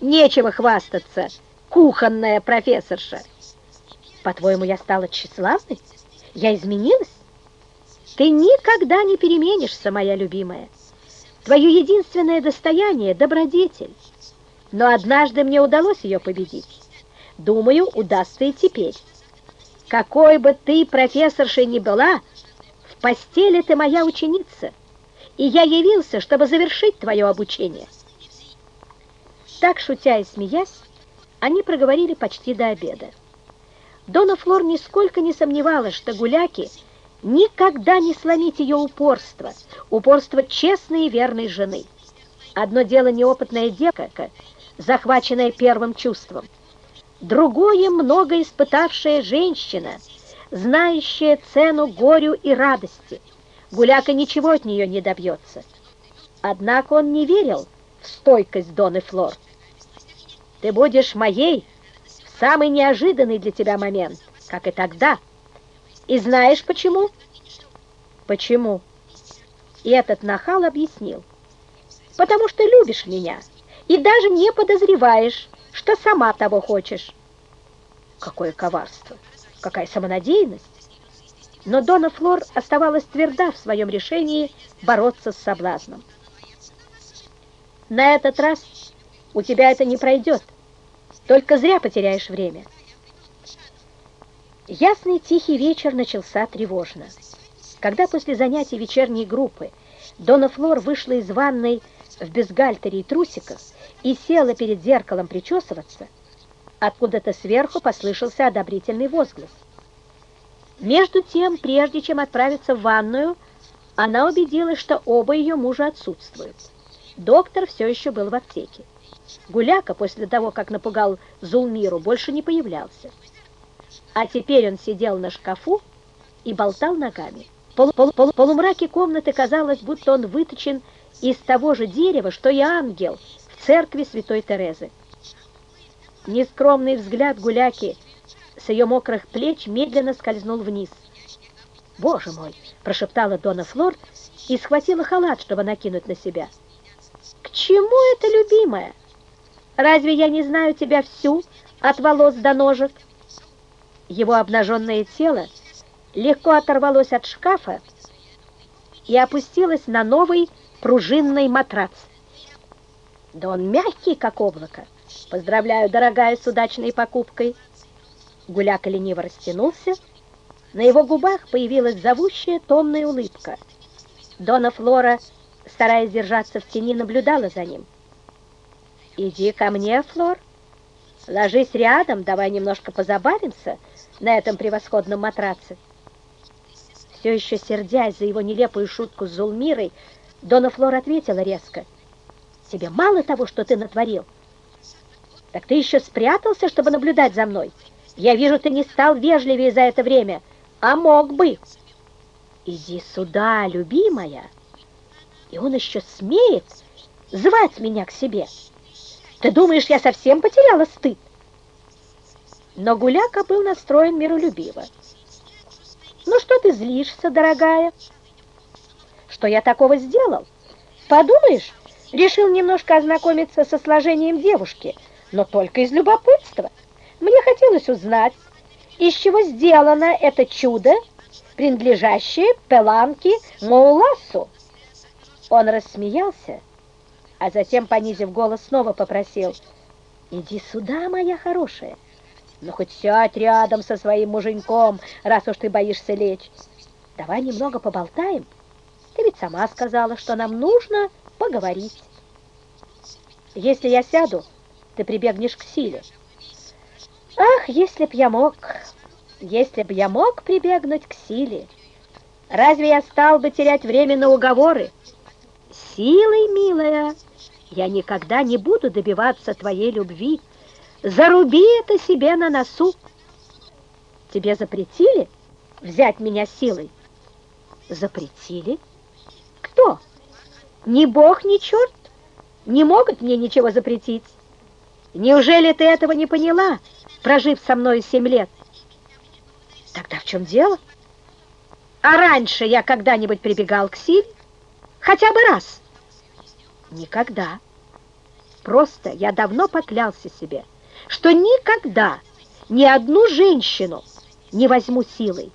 Нечего хвастаться, кухонная профессорша. По-твоему, я стала тщеславной? Я изменилась? Ты никогда не переменишься, моя любимая. Твое единственное достояние — добродетель. Но однажды мне удалось ее победить. Думаю, удастся и теперь. Какой бы ты профессоршей ни была, в постели ты моя ученица, и я явился, чтобы завершить твое обучение. Так, шутя и смеясь, они проговорили почти до обеда. Дона Флор нисколько не сомневалась, что гуляки никогда не сломить ее упорство, упорство честной и верной жены. Одно дело неопытная девка, захваченная первым чувством, другое много испытавшая женщина, знающая цену горю и радости. Гуляка ничего от нее не добьется. Однако он не верил в стойкость Доны Флор. «Ты будешь моей в самый неожиданный для тебя момент, как и тогда. И знаешь почему?» «Почему?» И этот нахал объяснил. «Потому что любишь меня и даже не подозреваешь, что сама того хочешь. Какое коварство! Какая самонадеянность! Но Дона Флор оставалась тверда в своем решении бороться с соблазном. На этот раз у тебя это не пройдет, только зря потеряешь время. Ясный тихий вечер начался тревожно. Когда после занятий вечерней группы Дона Флор вышла из ванной в бюстгальтере и трусиках и села перед зеркалом причесываться, откуда-то сверху послышался одобрительный возглас. Между тем, прежде чем отправиться в ванную, она убедилась, что оба ее мужа отсутствуют. Доктор все еще был в аптеке. Гуляка после того, как напугал Зулмиру, больше не появлялся. А теперь он сидел на шкафу и болтал ногами. В полу полу полумраке комнаты казалось, будто он выточен из того же дерева, что и ангел в церкви святой Терезы. Нескромный взгляд гуляки с ее мокрых плеч медленно скользнул вниз. «Боже мой!» – прошептала Дона Флор и схватила халат, чтобы накинуть на себя. «К чему это, любимая? Разве я не знаю тебя всю, от волос до ножек?» Его обнаженное тело легко оторвалось от шкафа и опустилось на новый пружинный матрац. Да он мягкий, как облако. Поздравляю, дорогая, с удачной покупкой. Гуляка лениво растянулся. На его губах появилась зовущая томная улыбка. Дона Флора, стараясь держаться в тени, наблюдала за ним. «Иди ко мне, Флор. Ложись рядом, давай немножко позабавимся на этом превосходном матраце». Все еще сердясь за его нелепую шутку с Зулмирой, Дона Флор ответила резко. «Тебе мало того, что ты натворил? Так ты еще спрятался, чтобы наблюдать за мной? Я вижу, ты не стал вежливее за это время, а мог бы. Иди сюда, любимая. И он еще смеет звать меня к себе. Ты думаешь, я совсем потеряла стыд?» Но Гуляка был настроен миролюбиво. «Ну что ты злишься, дорогая?» Что я такого сделал? Подумаешь, решил немножко ознакомиться со сложением девушки, но только из любопытства. Мне хотелось узнать, из чего сделано это чудо, принадлежащее Пеланке Моуласу. Он рассмеялся, а затем, понизив голос, снова попросил, «Иди сюда, моя хорошая, ну хоть сядь рядом со своим муженьком, раз уж ты боишься лечь. Давай немного поболтаем». Ты ведь сама сказала, что нам нужно поговорить. Если я сяду, ты прибегнешь к силе. Ах, если б я мог, если б я мог прибегнуть к силе, разве я стал бы терять время на уговоры? Силой, милая, я никогда не буду добиваться твоей любви. Заруби это себе на носу. Тебе запретили взять меня силой? Запретили? Кто? Ни бог, ни черт не могут мне ничего запретить. Неужели ты этого не поняла, прожив со мной семь лет? Тогда в чем дело? А раньше я когда-нибудь прибегал к силе? Хотя бы раз? Никогда. Просто я давно поклялся себе, что никогда ни одну женщину не возьму силой.